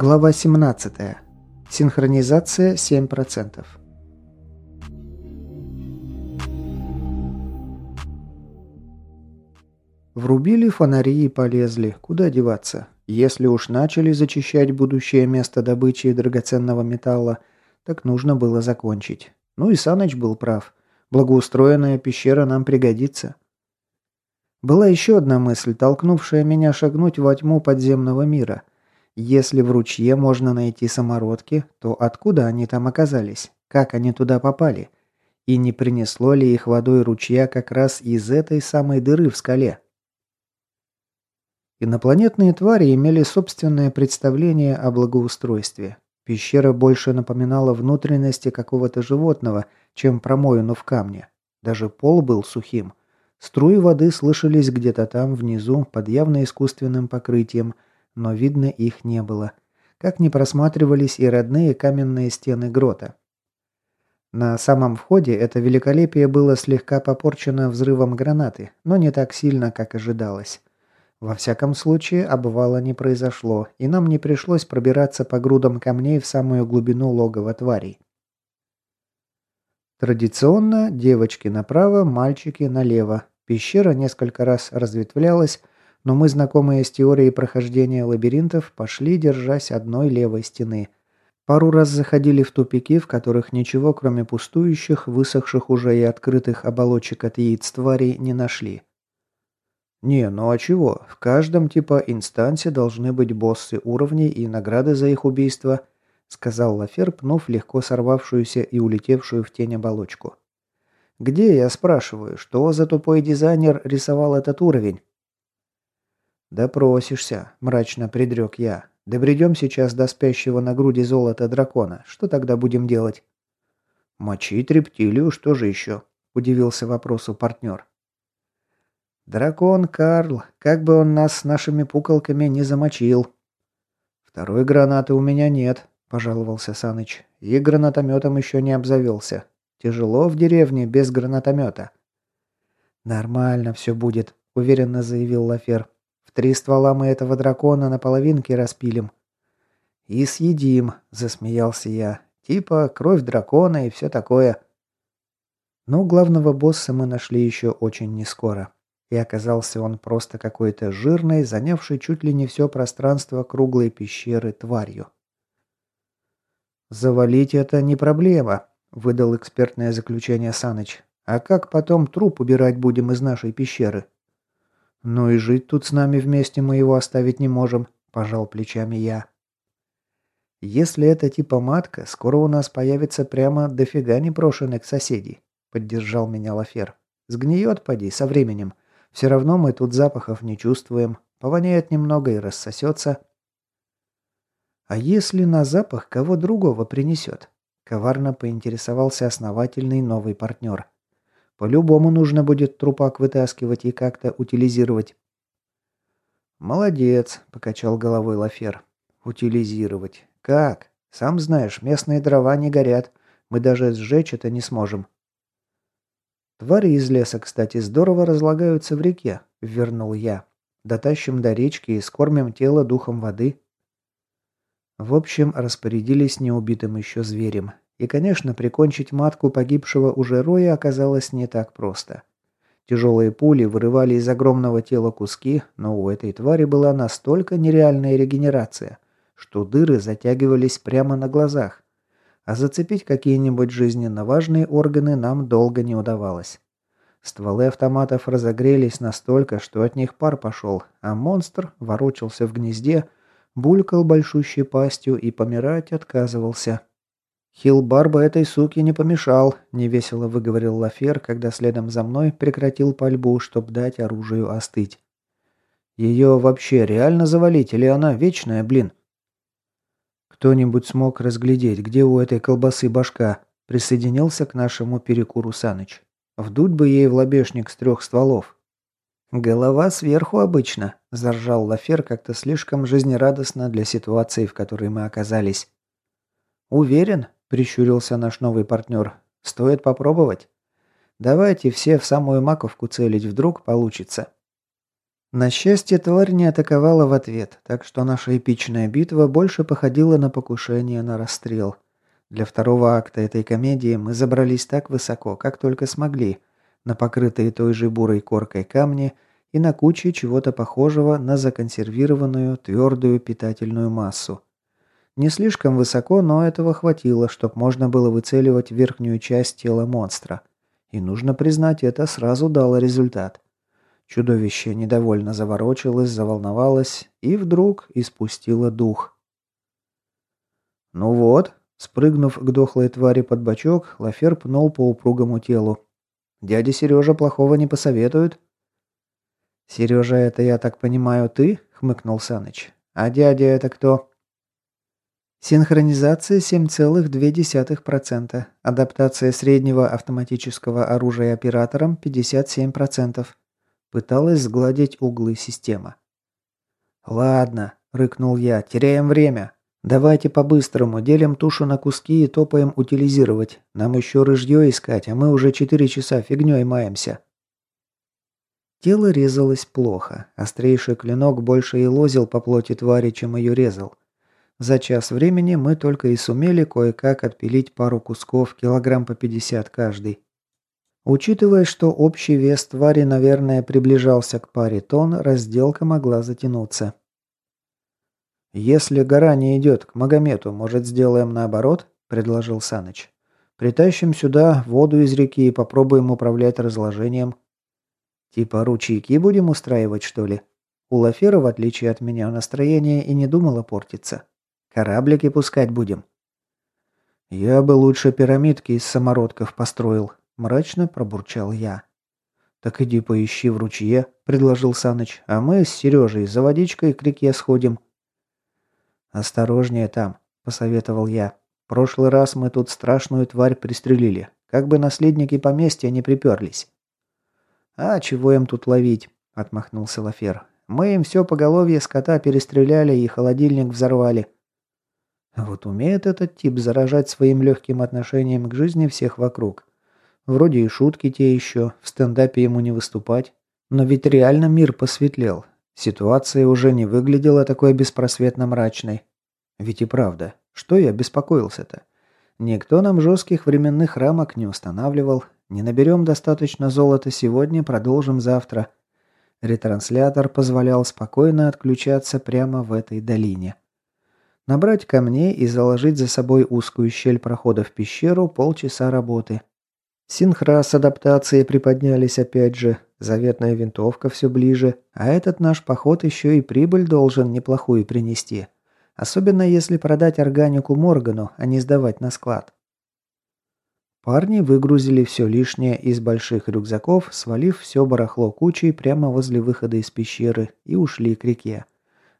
Глава 17. Синхронизация 7%. Врубили фонари и полезли. Куда деваться? Если уж начали зачищать будущее место добычи драгоценного металла, так нужно было закончить. Ну и Саныч был прав. Благоустроенная пещера нам пригодится. Была еще одна мысль, толкнувшая меня шагнуть во тьму подземного мира – если в ручье можно найти самородки, то откуда они там оказались? Как они туда попали? И не принесло ли их водой ручья как раз из этой самой дыры в скале? Инопланетные твари имели собственное представление о благоустройстве. Пещера больше напоминала внутренности какого-то животного, чем промоину в камне. Даже пол был сухим. Струи воды слышались где-то там внизу, под явно искусственным покрытием – но видно их не было. Как не просматривались и родные каменные стены грота. На самом входе это великолепие было слегка попорчено взрывом гранаты, но не так сильно, как ожидалось. Во всяком случае, обвала не произошло, и нам не пришлось пробираться по грудам камней в самую глубину логова тварей. Традиционно девочки направо, мальчики налево. Пещера несколько раз разветвлялась, но мы, знакомые с теорией прохождения лабиринтов, пошли, держась одной левой стены. Пару раз заходили в тупики, в которых ничего, кроме пустующих, высохших уже и открытых оболочек от яиц тварей, не нашли. «Не, ну а чего? В каждом типа инстансе должны быть боссы уровней и награды за их убийство», сказал Лафер, пнув легко сорвавшуюся и улетевшую в тень оболочку. «Где, я спрашиваю, что за тупой дизайнер рисовал этот уровень?» «Допросишься», – мрачно предрек я. «Добредем сейчас до спящего на груди золота дракона. Что тогда будем делать?» «Мочить рептилию, что же еще?» – удивился вопросу партнер. «Дракон, Карл, как бы он нас с нашими пуколками не замочил». «Второй гранаты у меня нет», – пожаловался Саныч. «И гранатометом еще не обзавелся. Тяжело в деревне без гранатомета». «Нормально все будет», – уверенно заявил Лафер. Три ствола мы этого дракона на половинки распилим. И съедим, засмеялся я. Типа кровь дракона и все такое. Но главного босса мы нашли еще очень нескоро. И оказался он просто какой-то жирный, занявший чуть ли не все пространство круглой пещеры тварью. «Завалить это не проблема», — выдал экспертное заключение Саныч. «А как потом труп убирать будем из нашей пещеры?» «Ну и жить тут с нами вместе мы его оставить не можем», – пожал плечами я. «Если это типа матка, скоро у нас появится прямо дофига непрошенных соседей», – поддержал меня Лафер. «Сгниет, поди, со временем. Все равно мы тут запахов не чувствуем. Повоняет немного и рассосется». «А если на запах кого другого принесет?» – коварно поинтересовался основательный новый партнер. По-любому нужно будет трупак вытаскивать и как-то утилизировать. «Молодец», — покачал головой Лафер. «Утилизировать. Как? Сам знаешь, местные дрова не горят. Мы даже сжечь это не сможем». «Твари из леса, кстати, здорово разлагаются в реке», — вернул я. «Дотащим до речки и скормим тело духом воды». В общем, распорядились неубитым еще зверем. И, конечно, прикончить матку погибшего уже Роя оказалось не так просто. Тяжелые пули вырывали из огромного тела куски, но у этой твари была настолько нереальная регенерация, что дыры затягивались прямо на глазах. А зацепить какие-нибудь жизненно важные органы нам долго не удавалось. Стволы автоматов разогрелись настолько, что от них пар пошел, а монстр ворочался в гнезде, булькал большущей пастью и помирать отказывался. «Хилбарба этой суки не помешал», – невесело выговорил Лафер, когда следом за мной прекратил пальбу, чтобы дать оружию остыть. «Ее вообще реально завалить, или она вечная, блин?» «Кто-нибудь смог разглядеть, где у этой колбасы башка?» – присоединился к нашему перекуру Саныч. «Вдуть бы ей в лобешник с трех стволов». «Голова сверху обычно», – заржал Лафер как-то слишком жизнерадостно для ситуации, в которой мы оказались. «Уверен?» Прищурился наш новый партнер. «Стоит попробовать? Давайте все в самую маковку целить, вдруг получится». На счастье, тварь не атаковала в ответ, так что наша эпичная битва больше походила на покушение на расстрел. Для второго акта этой комедии мы забрались так высоко, как только смогли, на покрытые той же бурой коркой камни и на куче чего-то похожего на законсервированную твердую питательную массу. Не слишком высоко, но этого хватило, чтобы можно было выцеливать верхнюю часть тела монстра. И нужно признать, это сразу дало результат. Чудовище недовольно заворочилось, заволновалось и вдруг испустило дух. «Ну вот», спрыгнув к дохлой твари под бочок, Лафер пнул по упругому телу. «Дядя Сережа плохого не посоветует?» «Сережа, это, я так понимаю, ты?» — хмыкнул Саныч. «А дядя это кто?» Синхронизация 7,2%. Адаптация среднего автоматического оружия оператором 57%. Пыталась сгладить углы система. «Ладно», — рыкнул я, — «теряем время. Давайте по-быстрому, делим тушу на куски и топаем утилизировать. Нам еще рыжье искать, а мы уже четыре часа фигней маемся». Тело резалось плохо. Острейший клинок больше и лозил по плоти твари, чем ее резал. За час времени мы только и сумели кое-как отпилить пару кусков, килограмм по 50 каждый. Учитывая, что общий вес твари, наверное, приближался к паре тонн, разделка могла затянуться. «Если гора не идет к Магомету, может, сделаем наоборот?» – предложил Саныч. «Притащим сюда воду из реки и попробуем управлять разложением». «Типа ручейки будем устраивать, что ли?» У Лафера, в отличие от меня, настроение и не думало портиться. «Кораблики пускать будем». «Я бы лучше пирамидки из самородков построил», Мрачно пробурчал я. «Так иди поищи в ручье», — предложил Саныч, «а мы с Сережей за водичкой к реке сходим». «Осторожнее там», — посоветовал я. «Прошлый раз мы тут страшную тварь пристрелили, как бы наследники поместья не приперлись». «А чего им тут ловить?» — отмахнулся Лафер. «Мы им все поголовье скота перестреляли и холодильник взорвали». Вот умеет этот тип заражать своим легким отношением к жизни всех вокруг. Вроде и шутки те еще, в стендапе ему не выступать. Но ведь реально мир посветлел. Ситуация уже не выглядела такой беспросветно мрачной. Ведь и правда, что я беспокоился-то? Никто нам жестких временных рамок не устанавливал. Не наберем достаточно золота сегодня, продолжим завтра. Ретранслятор позволял спокойно отключаться прямо в этой долине. Набрать камней и заложить за собой узкую щель прохода в пещеру полчаса работы. Синхра с адаптацией приподнялись опять же, заветная винтовка все ближе, а этот наш поход еще и прибыль должен неплохую принести. Особенно если продать органику Моргану, а не сдавать на склад. Парни выгрузили все лишнее из больших рюкзаков, свалив все барахло кучей прямо возле выхода из пещеры и ушли к реке.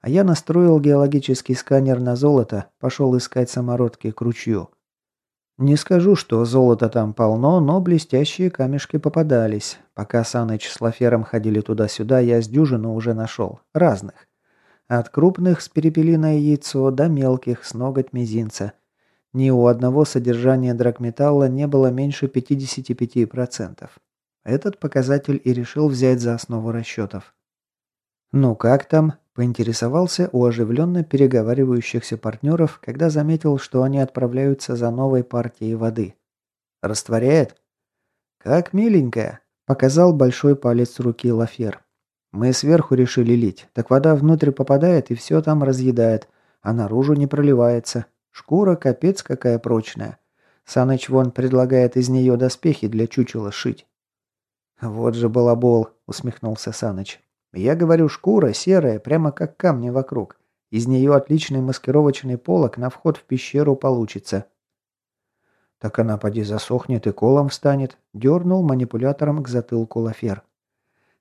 А я настроил геологический сканер на золото, пошел искать самородки к ручью. Не скажу, что золота там полно, но блестящие камешки попадались. Пока Саныч с Лафером ходили туда-сюда, я с дюжину уже нашел. Разных. От крупных с перепелиное яйцо до мелких с ноготь мизинца. Ни у одного содержания драгметалла не было меньше 55%. Этот показатель и решил взять за основу расчетов. «Ну как там?» Поинтересовался у оживленно переговаривающихся партнеров, когда заметил, что они отправляются за новой партией воды. «Растворяет?» «Как миленькая», – показал большой палец руки Лафер. «Мы сверху решили лить, так вода внутрь попадает и все там разъедает, а наружу не проливается. Шкура капец какая прочная. Саныч вон предлагает из нее доспехи для чучела шить». «Вот же балабол», – усмехнулся Саныч. Я говорю, шкура серая, прямо как камни вокруг. Из нее отличный маскировочный полог на вход в пещеру получится. Так она поди засохнет и колом встанет, дернул манипулятором к затылку Лафер.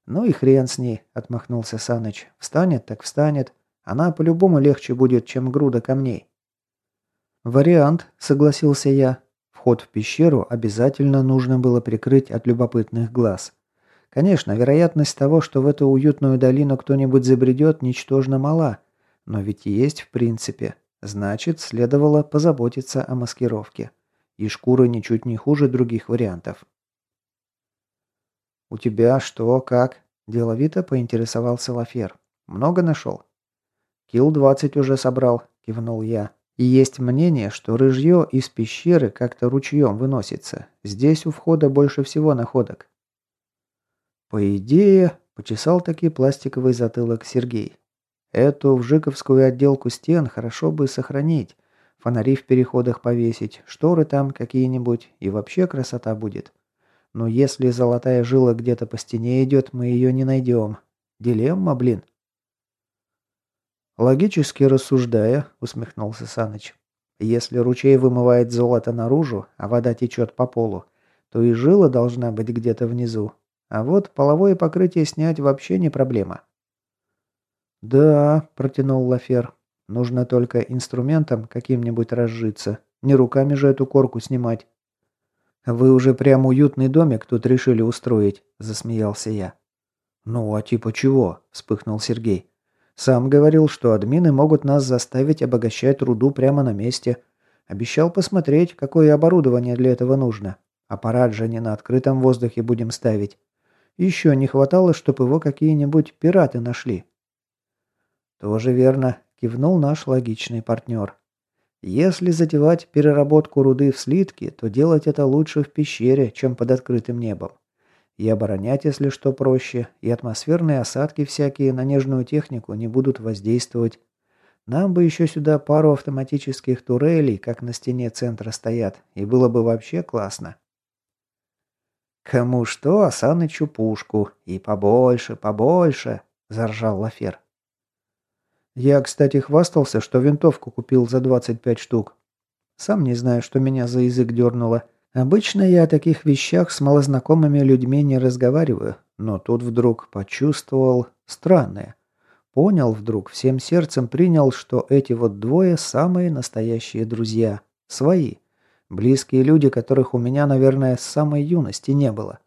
Ну и хрен с ней, отмахнулся Саныч. Встанет так встанет. Она по-любому легче будет, чем груда камней. Вариант, согласился я. Вход в пещеру обязательно нужно было прикрыть от любопытных глаз. Конечно, вероятность того, что в эту уютную долину кто-нибудь забредет, ничтожно мала. Но ведь есть в принципе. Значит, следовало позаботиться о маскировке. И шкуры ничуть не хуже других вариантов. «У тебя что, как?» Деловито поинтересовался Лафер. «Много нашел?» «Килл двадцать уже собрал», – кивнул я. «И есть мнение, что рыжье из пещеры как-то ручьем выносится. Здесь у входа больше всего находок». «По идее», – почесал таки пластиковый затылок Сергей. «Эту вжиковскую отделку стен хорошо бы сохранить, фонари в переходах повесить, шторы там какие-нибудь, и вообще красота будет. Но если золотая жила где-то по стене идет, мы ее не найдем. Дилемма, блин. Логически рассуждая, усмехнулся Саныч. Если ручей вымывает золото наружу, а вода течет по полу, то и жила должна быть где-то внизу. А вот половое покрытие снять вообще не проблема. «Да», – протянул Лафер, – «нужно только инструментом каким-нибудь разжиться. Не руками же эту корку снимать». «Вы уже прям уютный домик тут решили устроить», – засмеялся я. «Ну, а типа чего?» – вспыхнул Сергей. «Сам говорил, что админы могут нас заставить обогащать руду прямо на месте. Обещал посмотреть, какое оборудование для этого нужно. Аппарат же не на открытом воздухе будем ставить. Еще не хватало, чтобы его какие-нибудь пираты нашли». «Тоже верно», – кивнул наш логичный партнер. Если затевать переработку руды в слитки, то делать это лучше в пещере, чем под открытым небом. И оборонять, если что, проще, и атмосферные осадки всякие на нежную технику не будут воздействовать. Нам бы еще сюда пару автоматических турелей, как на стене центра стоят, и было бы вообще классно. «Кому что, а Санычу пушку. И побольше, побольше!» – заржал Лафер. Я, кстати, хвастался, что винтовку купил за 25 штук. Сам не знаю, что меня за язык дернуло. Обычно я о таких вещах с малознакомыми людьми не разговариваю, но тут вдруг почувствовал странное. Понял вдруг, всем сердцем принял, что эти вот двое самые настоящие друзья. Свои. Близкие люди, которых у меня, наверное, с самой юности не было.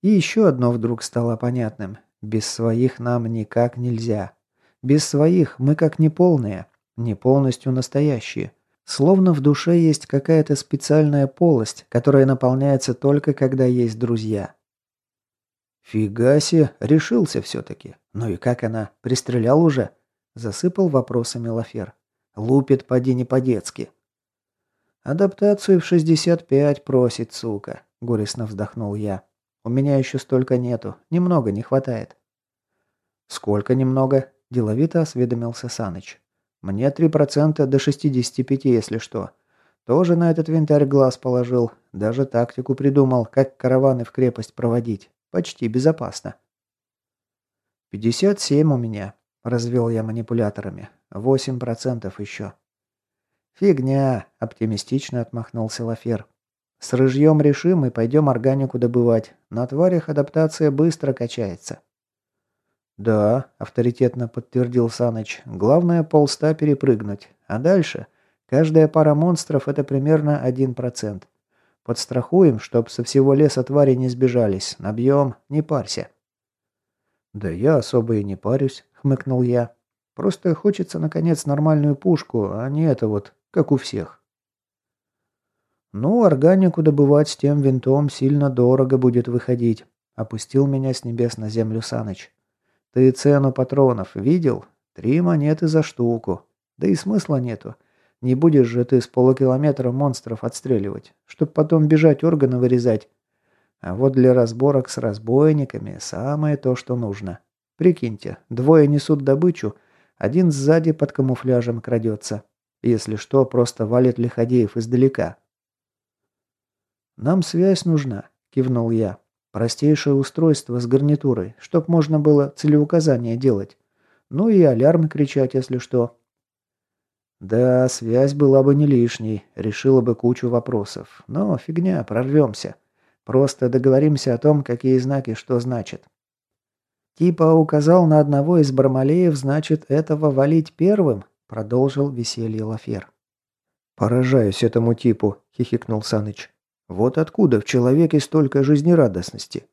И еще одно вдруг стало понятным. Без своих нам никак нельзя. Без своих мы как неполные, не полностью настоящие. Словно в душе есть какая-то специальная полость, которая наполняется только когда есть друзья. «Фигаси, решился все-таки. Ну и как она? Пристрелял уже?» Засыпал вопросами Лафер. «Лупит, поди не по-детски». «Адаптацию в 65 просит, сука», — горестно вздохнул я. «У меня еще столько нету. Немного не хватает». «Сколько немного?» Деловито осведомился Саныч. «Мне три процента до шестидесяти пяти, если что. Тоже на этот винтарь глаз положил. Даже тактику придумал, как караваны в крепость проводить. Почти безопасно». «Пятьдесят семь у меня», – развел я манипуляторами. «Восемь процентов еще». «Фигня», – оптимистично отмахнулся Лафер. «С рыжьем решим и пойдем органику добывать. На тварях адаптация быстро качается». «Да», — авторитетно подтвердил Саныч, — «главное полста перепрыгнуть. А дальше? Каждая пара монстров — это примерно один процент. Подстрахуем, чтоб со всего леса твари не сбежались. Набьем, не парься». «Да я особо и не парюсь», — хмыкнул я. «Просто хочется, наконец, нормальную пушку, а не это вот, как у всех». «Ну, органику добывать с тем винтом сильно дорого будет выходить», — опустил меня с небес на землю Саныч. Ты цену патронов видел? Три монеты за штуку. Да и смысла нету. Не будешь же ты с полукилометра монстров отстреливать, чтоб потом бежать органы вырезать. А вот для разборок с разбойниками самое то, что нужно. Прикиньте, двое несут добычу, один сзади под камуфляжем крадется. Если что, просто валит Лиходеев издалека. «Нам связь нужна», — кивнул я. Простейшее устройство с гарнитурой, чтоб можно было целеуказание делать. Ну и алярм кричать, если что. Да, связь была бы не лишней, решила бы кучу вопросов. Но фигня, прорвемся. Просто договоримся о том, какие знаки что значат. Типа указал на одного из бармалеев, значит, этого валить первым, продолжил веселье Лафер. Поражаюсь этому типу, хихикнул Саныч. Вот откуда в человеке столько жизнерадостности?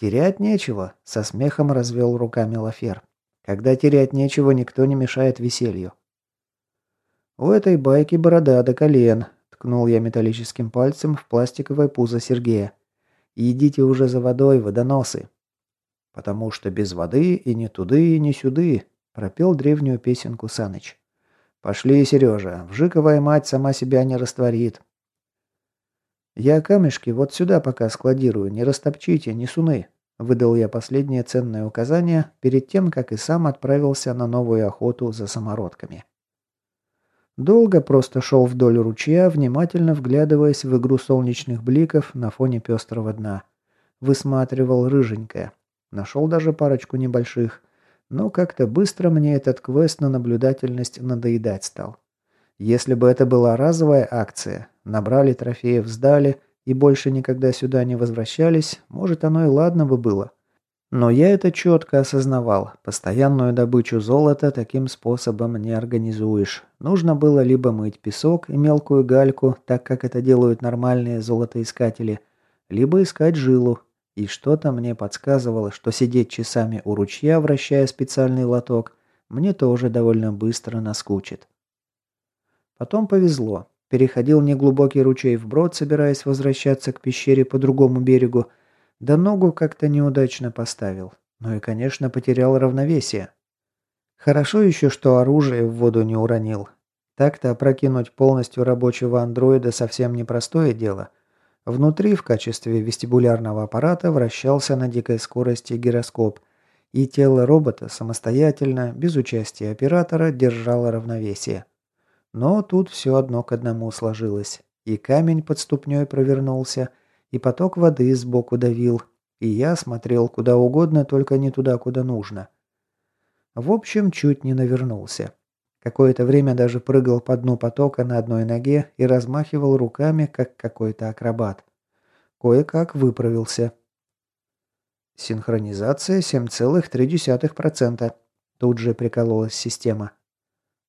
Терять нечего, со смехом развел руками Лафер. Когда терять нечего, никто не мешает веселью. У этой байки борода до колен, ткнул я металлическим пальцем в пластиковое пузо Сергея. Идите уже за водой, водоносы. потому что без воды и не туды, и не сюды», — пропел древнюю песенку Саныч. «Пошли, Сережа, вжиковая мать сама себя не растворит». «Я камешки вот сюда пока складирую, не растопчите, не суны», — выдал я последнее ценное указание перед тем, как и сам отправился на новую охоту за самородками. Долго просто шел вдоль ручья, внимательно вглядываясь в игру солнечных бликов на фоне пестрого дна. Высматривал рыженькое. Нашел даже парочку небольших. Но как-то быстро мне этот квест на наблюдательность надоедать стал. Если бы это была разовая акция, набрали трофеев, сдали и больше никогда сюда не возвращались, может оно и ладно бы было. Но я это четко осознавал. Постоянную добычу золота таким способом не организуешь. Нужно было либо мыть песок и мелкую гальку, так как это делают нормальные золотоискатели, либо искать жилу. И что-то мне подсказывало, что сидеть часами у ручья, вращая специальный лоток, мне тоже довольно быстро наскучит. Потом повезло. Переходил неглубокий ручей вброд, собираясь возвращаться к пещере по другому берегу, да ногу как-то неудачно поставил. Ну и, конечно, потерял равновесие. Хорошо еще, что оружие в воду не уронил. Так-то опрокинуть полностью рабочего андроида совсем непростое дело. Внутри в качестве вестибулярного аппарата вращался на дикой скорости гироскоп, и тело робота самостоятельно, без участия оператора, держало равновесие. Но тут все одно к одному сложилось. И камень под ступней провернулся, и поток воды сбоку давил, и я смотрел куда угодно, только не туда, куда нужно. В общем, чуть не навернулся. Какое-то время даже прыгал по дну потока на одной ноге и размахивал руками, как какой-то акробат. Кое-как выправился. Синхронизация 7,3%. Тут же прикололась система.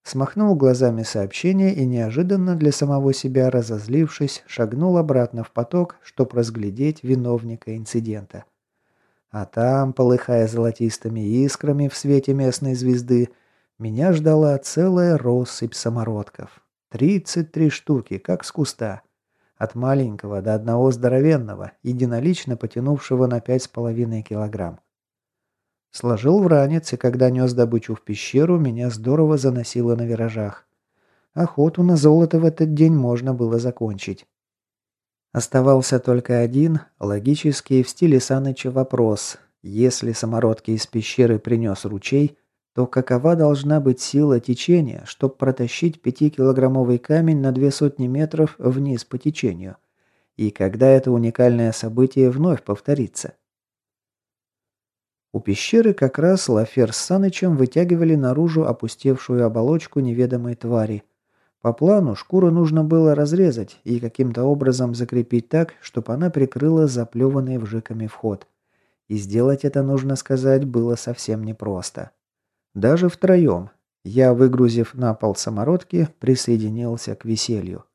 Смахнул глазами сообщение и неожиданно для самого себя, разозлившись, шагнул обратно в поток, чтобы разглядеть виновника инцидента. А там, полыхая золотистыми искрами в свете местной звезды, меня ждала целая россыпь самородков. Тридцать три штуки, как с куста. От маленького до одного здоровенного, единолично потянувшего на пять с половиной килограмм. Сложил в ранец, и когда нес добычу в пещеру, меня здорово заносило на виражах. Охоту на золото в этот день можно было закончить. Оставался только один, логический в стиле Саныча вопрос. Если самородки из пещеры принес ручей, то какова должна быть сила течения, чтобы протащить пятикилограммовый камень на две сотни метров вниз по течению? И когда это уникальное событие вновь повторится? У пещеры как раз Лафер с Санычем вытягивали наружу опустевшую оболочку неведомой твари. По плану шкуру нужно было разрезать и каким-то образом закрепить так, чтобы она прикрыла заплеванный вжиками вход. И сделать это, нужно сказать, было совсем непросто. Даже втроем. Я, выгрузив на пол самородки, присоединился к веселью.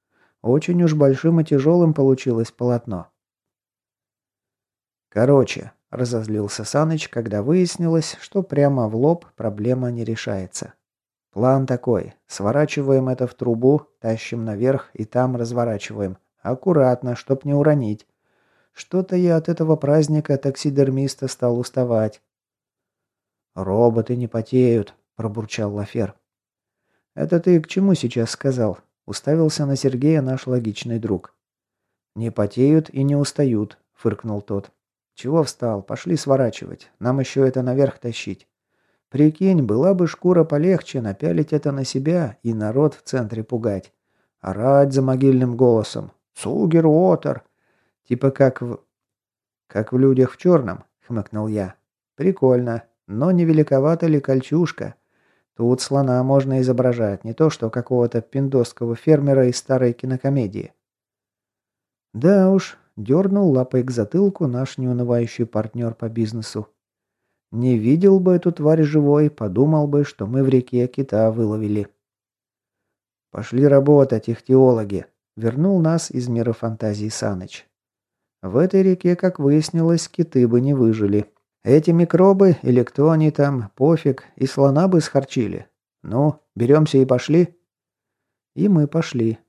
Очень уж большим и тяжелым получилось полотно. Короче, Разозлился Саныч, когда выяснилось, что прямо в лоб проблема не решается. План такой. Сворачиваем это в трубу, тащим наверх и там разворачиваем. Аккуратно, чтоб не уронить. Что-то я от этого праздника таксидермиста стал уставать. «Роботы не потеют», – пробурчал Лафер. «Это ты к чему сейчас сказал?» – уставился на Сергея наш логичный друг. «Не потеют и не устают», – фыркнул тот. «Чего встал? Пошли сворачивать. Нам еще это наверх тащить. Прикинь, была бы шкура полегче, напялить это на себя и народ в центре пугать. Орать за могильным голосом. Сугер Уотер. Типа как в... Как в людях в черном, хмыкнул я. Прикольно. Но не великовата ли кольчушка? Тут слона можно изображать, не то что какого-то пиндосского фермера из старой кинокомедии. Да уж, Дернул лапой к затылку наш неунывающий партнер по бизнесу. Не видел бы эту тварь живой, подумал бы, что мы в реке кита выловили. Пошли работать, их теологи. Вернул нас из мира фантазии Саныч. В этой реке, как выяснилось, киты бы не выжили. Эти микробы, или кто они там, пофиг, и слона бы схарчили. Ну, беремся и пошли. И мы пошли.